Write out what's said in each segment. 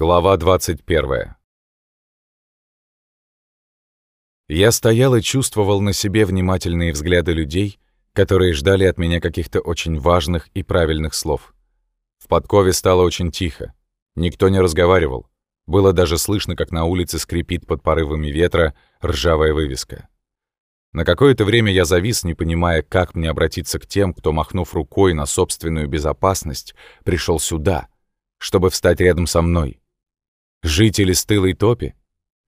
Глава 21. Я стоял и чувствовал на себе внимательные взгляды людей, которые ждали от меня каких-то очень важных и правильных слов. В подкове стало очень тихо. Никто не разговаривал. Было даже слышно, как на улице скрипит под порывами ветра ржавая вывеска. На какое-то время я завис, не понимая, как мне обратиться к тем, кто, махнув рукой на собственную безопасность, пришел сюда — чтобы встать рядом со мной. Жители стылой топи?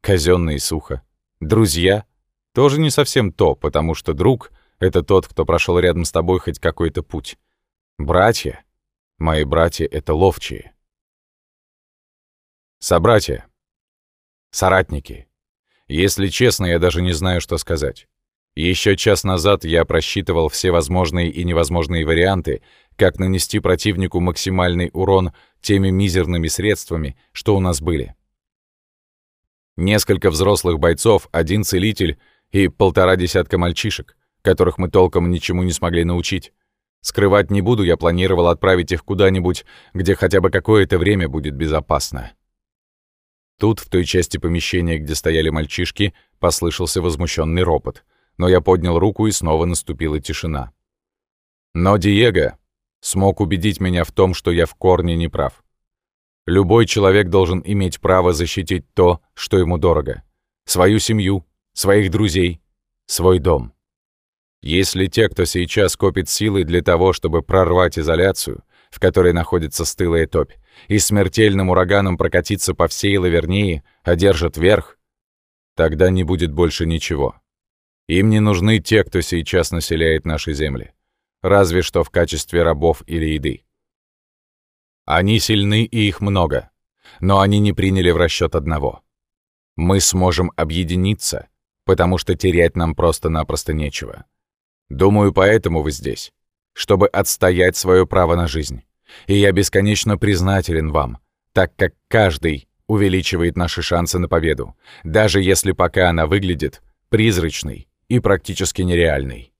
Казённо и сухо. Друзья? Тоже не совсем то, потому что друг — это тот, кто прошел рядом с тобой хоть какой-то путь. Братья? Мои братья — это ловчие. Собратья. Соратники. Если честно, я даже не знаю, что сказать. Еще час назад я просчитывал все возможные и невозможные варианты, как нанести противнику максимальный урон теми мизерными средствами, что у нас были. Несколько взрослых бойцов, один целитель и полтора десятка мальчишек, которых мы толком ничему не смогли научить. Скрывать не буду, я планировал отправить их куда-нибудь, где хотя бы какое-то время будет безопасно. Тут, в той части помещения, где стояли мальчишки, послышался возмущенный ропот, но я поднял руку, и снова наступила тишина. Но Диего, смог убедить меня в том, что я в корне не прав. Любой человек должен иметь право защитить то, что ему дорого. Свою семью, своих друзей, свой дом. Если те, кто сейчас копит силы для того, чтобы прорвать изоляцию, в которой находится стылая топь, и смертельным ураганом прокатиться по всей Лавернии, одержат верх, тогда не будет больше ничего. Им не нужны те, кто сейчас населяет наши земли разве что в качестве рабов или еды. Они сильны и их много, но они не приняли в расчет одного. Мы сможем объединиться, потому что терять нам просто-напросто нечего. Думаю, поэтому вы здесь, чтобы отстоять свое право на жизнь. И я бесконечно признателен вам, так как каждый увеличивает наши шансы на победу, даже если пока она выглядит призрачной и практически нереальной.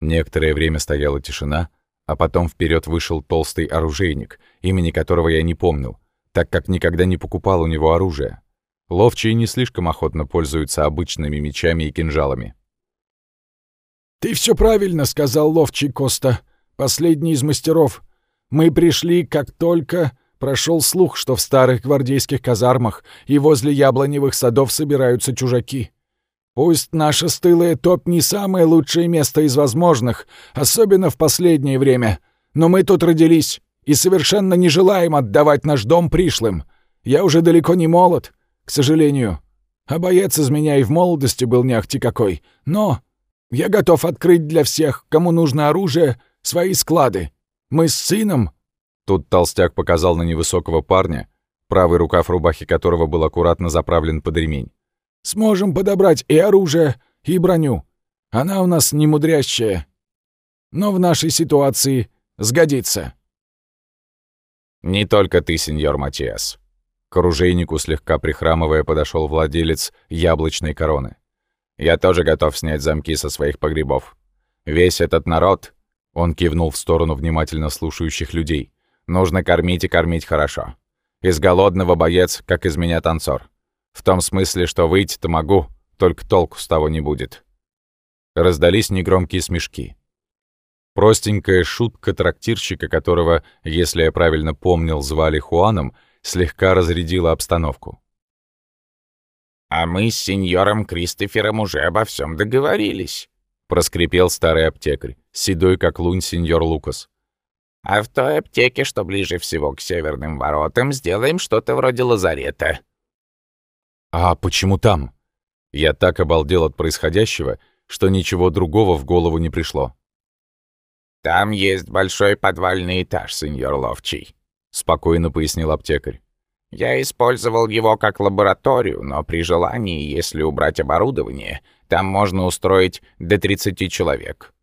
Некоторое время стояла тишина, а потом вперед вышел толстый оружейник, имени которого я не помнил, так как никогда не покупал у него оружие. Ловчие не слишком охотно пользуются обычными мечами и кинжалами. «Ты все правильно сказал, ловчий Коста, последний из мастеров. Мы пришли, как только прошел слух, что в старых гвардейских казармах и возле яблоневых садов собираются чужаки. Пусть наша стылая топ не самое лучшее место из возможных, особенно в последнее время, но мы тут родились и совершенно не желаем отдавать наш дом пришлым. Я уже далеко не молод, к сожалению. А боец из меня и в молодости был не ахти какой. Но я готов открыть для всех, кому нужно оружие, свои склады. Мы с сыном...» Тут толстяк показал на невысокого парня, правый рукав рубахи которого был аккуратно заправлен под ремень. Сможем подобрать и оружие, и броню. Она у нас не мудрящая. Но в нашей ситуации сгодится». «Не только ты, сеньор Матиас». К оружейнику, слегка прихрамывая, подошел владелец яблочной короны. «Я тоже готов снять замки со своих погребов. Весь этот народ...» Он кивнул в сторону внимательно слушающих людей. «Нужно кормить и кормить хорошо. Из голодного боец, как из меня танцор. В том смысле, что выйти-то могу, только толку с того не будет. Раздались негромкие смешки. Простенькая шутка трактирщика, которого, если я правильно помнил, звали Хуаном, слегка разрядила обстановку. «А мы с сеньором Кристофером уже обо всем договорились», — проскрипел старый аптекарь, седой как лунь сеньор Лукас. «А в той аптеке, что ближе всего к северным воротам, сделаем что-то вроде лазарета. «А почему там?» Я так обалдел от происходящего, что ничего другого в голову не пришло. «Там есть большой подвальный этаж, сеньор Ловчий», — спокойно пояснил аптекарь. «Я использовал его как лабораторию, но при желании, если убрать оборудование, там можно устроить до 30 человек».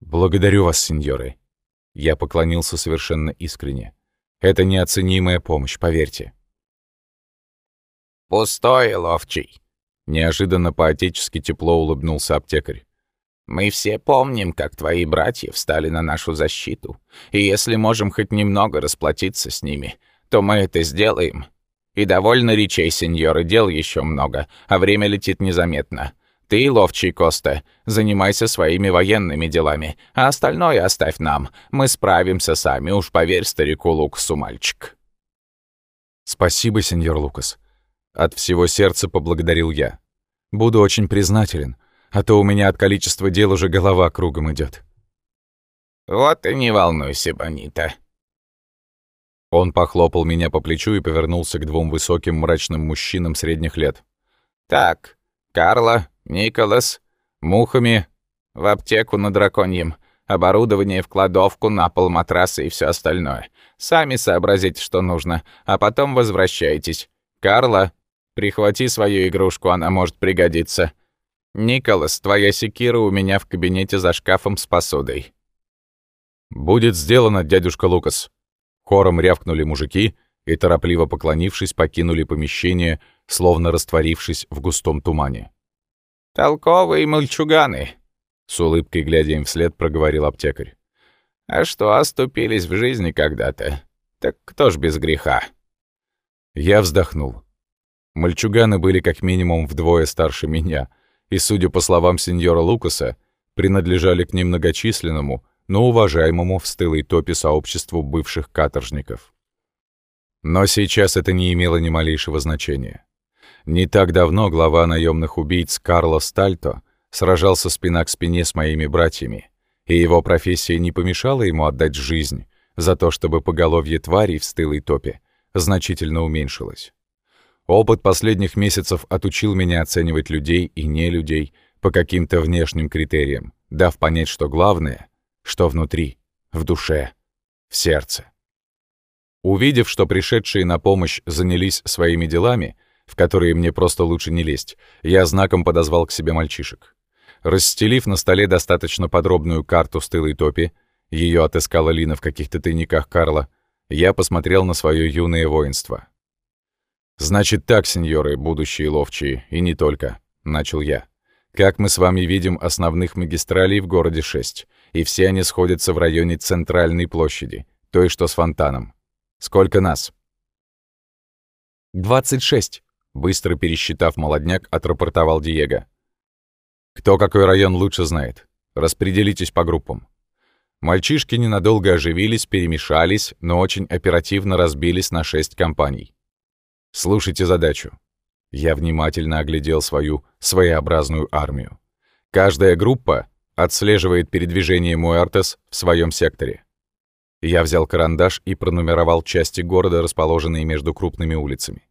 «Благодарю вас, сеньоры». Я поклонился совершенно искренне. «Это неоценимая помощь, поверьте». «Пустой, ловчий!» Неожиданно поотечески тепло улыбнулся аптекарь. «Мы все помним, как твои братья встали на нашу защиту, и если можем хоть немного расплатиться с ними, то мы это сделаем. И довольно речей, сеньоры, дел еще много, а время летит незаметно. Ты, ловчий Коста, занимайся своими военными делами, а остальное оставь нам. Мы справимся сами, уж поверь старику Лукасу, мальчик». «Спасибо, сеньор Лукас». От всего сердца поблагодарил я. «Буду очень признателен, а то у меня от количества дел уже голова кругом идет. «Вот и не волнуйся, Бонита». Он похлопал меня по плечу и повернулся к двум высоким мрачным мужчинам средних лет. «Так, Карла, Николас, мухами, в аптеку на драконьем, оборудование в кладовку, на пол матрасы и все остальное. Сами сообразите, что нужно, а потом возвращайтесь. Карла, прихвати свою игрушку, она может пригодиться. Николас, твоя секира у меня в кабинете за шкафом с посудой». «Будет сделано, дядюшка Лукас». Хором рявкнули мужики и, торопливо поклонившись, покинули помещение, словно растворившись в густом тумане. «Толковые мальчуганы», — с улыбкой глядя им вслед проговорил аптекарь. «А что, оступились в жизни когда-то? Так кто ж без греха?» Я вздохнул. Мальчуганы были как минимум вдвое старше меня, и, судя по словам сеньора Лукаса, принадлежали к немногочисленному, но уважаемому в стылой топе сообществу бывших каторжников. Но сейчас это не имело ни малейшего значения. Не так давно глава наемных убийц Карло Стальто сражался спина к спине с моими братьями, и его профессия не помешала ему отдать жизнь за то, чтобы поголовье тварей в стылой топе значительно уменьшилось. Опыт последних месяцев отучил меня оценивать людей и не людей по каким-то внешним критериям, дав понять, что главное, что внутри, в душе, в сердце. Увидев, что пришедшие на помощь занялись своими делами, в которые мне просто лучше не лезть, я знаком подозвал к себе мальчишек. Расстелив на столе достаточно подробную карту стылой топи, ее отыскала Лина в каких-то тайниках Карла, я посмотрел на свое юное воинство. «Значит так, сеньоры, будущие ловчие, и не только», — начал я. «Как мы с вами видим, основных магистралей в городе шесть, и все они сходятся в районе центральной площади, той, что с фонтаном. Сколько нас?» «Двадцать шесть», — быстро пересчитав молодняк, отрапортовал Диего. «Кто какой район лучше знает? Распределитесь по группам». Мальчишки ненадолго оживились, перемешались, но очень оперативно разбились на шесть компаний. Слушайте задачу. Я внимательно оглядел свою своеобразную армию. Каждая группа отслеживает передвижение Муэртес в своем секторе. Я взял карандаш и пронумеровал части города, расположенные между крупными улицами.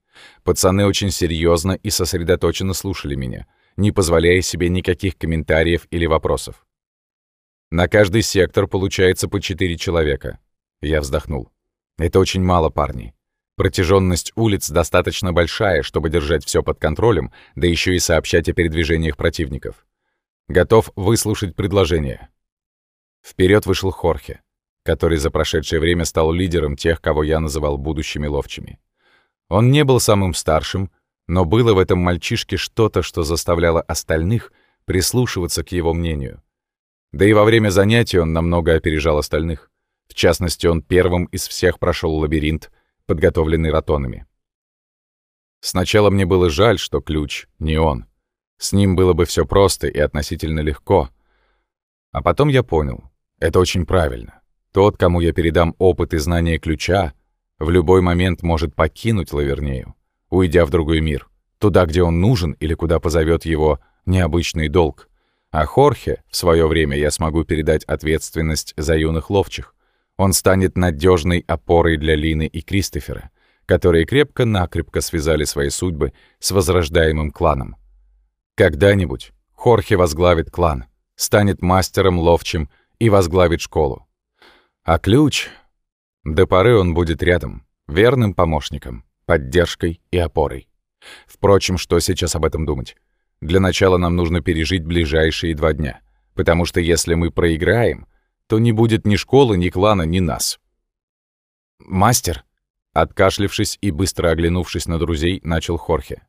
Пацаны очень серьезно и сосредоточенно слушали меня, не позволяя себе никаких комментариев или вопросов. На каждый сектор получается по четыре человека. Я вздохнул. Это очень мало, парни. Протяженность улиц достаточно большая, чтобы держать все под контролем, да еще и сообщать о передвижениях противников. Готов выслушать предложение. Вперед вышел Хорхе, который за прошедшее время стал лидером тех, кого я называл будущими ловчими. Он не был самым старшим, но было в этом мальчишке что-то, что заставляло остальных прислушиваться к его мнению. Да и во время занятий он намного опережал остальных. В частности, он первым из всех прошел лабиринт — подготовленный ротонами. Сначала мне было жаль, что ключ не он. С ним было бы все просто и относительно легко. А потом я понял, это очень правильно. Тот, кому я передам опыт и знания ключа, в любой момент может покинуть Лавернею, уйдя в другой мир, туда, где он нужен или куда позовет его необычный долг. А Хорхе в свое время я смогу передать ответственность за юных ловчих. Он станет надежной опорой для Лины и Кристофера, которые крепко-накрепко связали свои судьбы с возрождаемым кланом. Когда-нибудь Хорхе возглавит клан, станет мастером ловчим и возглавит школу. А ключ... До поры он будет рядом, верным помощником, поддержкой и опорой. Впрочем, что сейчас об этом думать? Для начала нам нужно пережить ближайшие два дня, потому что если мы проиграем, то не будет ни школы, ни клана, ни нас. «Мастер», — откашлившись и быстро оглянувшись на друзей, начал Хорхе.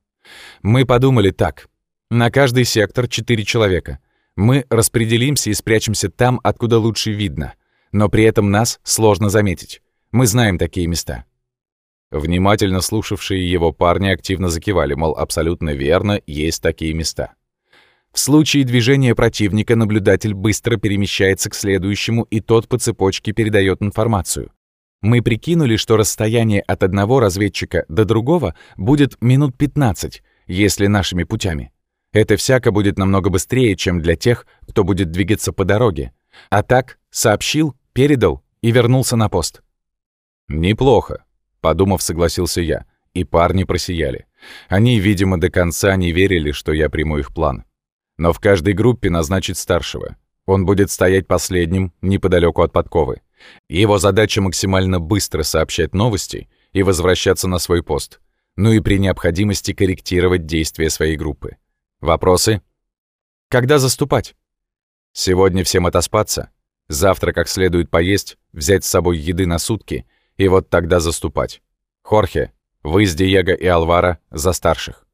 «Мы подумали так. На каждый сектор четыре человека. Мы распределимся и спрячемся там, откуда лучше видно. Но при этом нас сложно заметить. Мы знаем такие места». Внимательно слушавшие его парни активно закивали, мол, абсолютно верно, есть такие места. В случае движения противника наблюдатель быстро перемещается к следующему, и тот по цепочке передает информацию. Мы прикинули, что расстояние от одного разведчика до другого будет минут 15, если нашими путями. Это всяко будет намного быстрее, чем для тех, кто будет двигаться по дороге. А так, сообщил, передал и вернулся на пост. «Неплохо», — подумав, согласился я, и парни просияли. Они, видимо, до конца не верили, что я приму их план. Но в каждой группе назначить старшего. Он будет стоять последним, неподалеку от подковы. Его задача максимально быстро сообщать новости и возвращаться на свой пост, ну и при необходимости корректировать действия своей группы. Вопросы? Когда заступать? Сегодня всем отоспаться, завтра как следует поесть, взять с собой еды на сутки и вот тогда заступать. Хорхе, вы с Диего и Алвара за старших.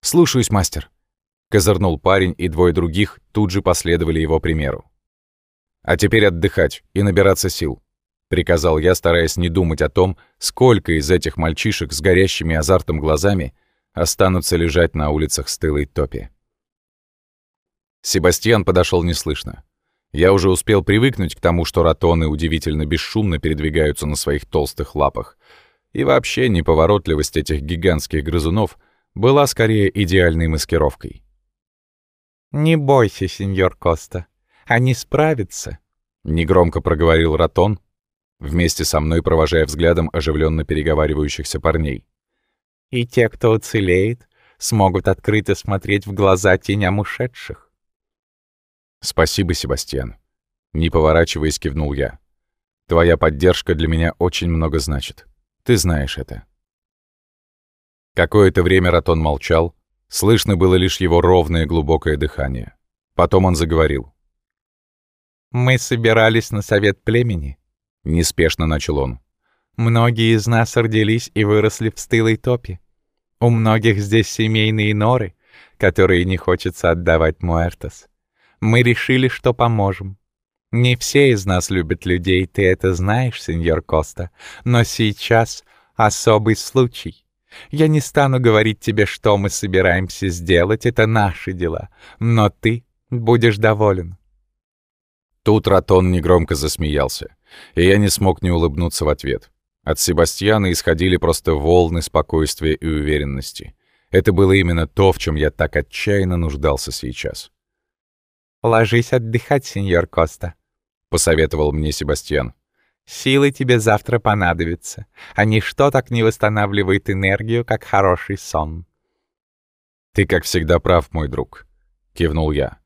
«Слушаюсь, мастер», — козырнул парень, и двое других тут же последовали его примеру. «А теперь отдыхать и набираться сил», — приказал я, стараясь не думать о том, сколько из этих мальчишек с горящими азартом глазами останутся лежать на улицах стылой топи. Себастьян подошел неслышно. Я уже успел привыкнуть к тому, что ратоны удивительно бесшумно передвигаются на своих толстых лапах. И вообще неповоротливость этих гигантских грызунов была скорее идеальной маскировкой. «Не бойся, сеньор Коста», они справятся», — негромко проговорил Ратон, вместе со мной провожая взглядом оживленно переговаривающихся парней. «И те, кто уцелеет, смогут открыто смотреть в глаза теням ушедших». «Спасибо, Себастьян», — не поворачиваясь, кивнул я. «Твоя поддержка для меня очень много значит. Ты знаешь это». Какое-то время Ратон молчал, слышно было лишь его ровное глубокое дыхание. Потом он заговорил. «Мы собирались на совет племени», — неспешно начал он. «Многие из нас родились и выросли в стылой топе. У многих здесь семейные норы, которые не хочется отдавать Муэртос. Мы решили, что поможем. Не все из нас любят людей, ты это знаешь, сеньор Коста, но сейчас особый случай. Я не стану говорить тебе, что мы собираемся сделать, это наши дела, но ты будешь доволен. Тут Ратон негромко засмеялся, и я не смог не улыбнуться в ответ. От Себастьяна исходили просто волны спокойствия и уверенности. Это было именно то, в чем я так отчаянно нуждался сейчас. «Ложись отдыхать, сеньор Коста», — посоветовал мне Себастьян. «Силы тебе завтра понадобятся, а ничто так не восстанавливает энергию, как хороший сон». «Ты, как всегда, прав, мой друг», — кивнул я.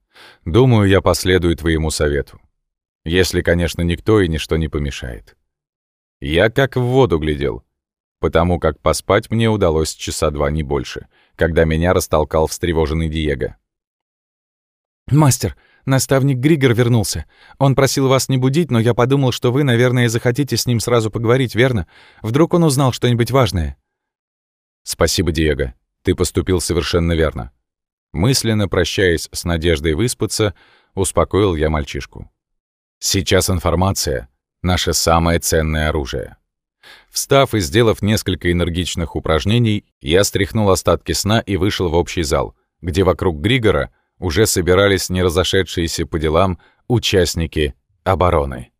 «Думаю, я последую твоему совету. Если, конечно, никто и ничто не помешает. Я как в воду глядел, потому как поспать мне удалось часа два, не больше, когда меня растолкал встревоженный Диего. «Мастер, наставник Григор вернулся. Он просил вас не будить, но я подумал, что вы, наверное, захотите с ним сразу поговорить, верно? Вдруг он узнал что-нибудь важное?» «Спасибо, Диего. Ты поступил совершенно верно». Мысленно прощаясь с надеждой выспаться, успокоил я мальчишку. Сейчас информация — наше самое ценное оружие. Встав и сделав несколько энергичных упражнений, я стряхнул остатки сна и вышел в общий зал, где вокруг Григора уже собирались не разошедшиеся по делам участники обороны.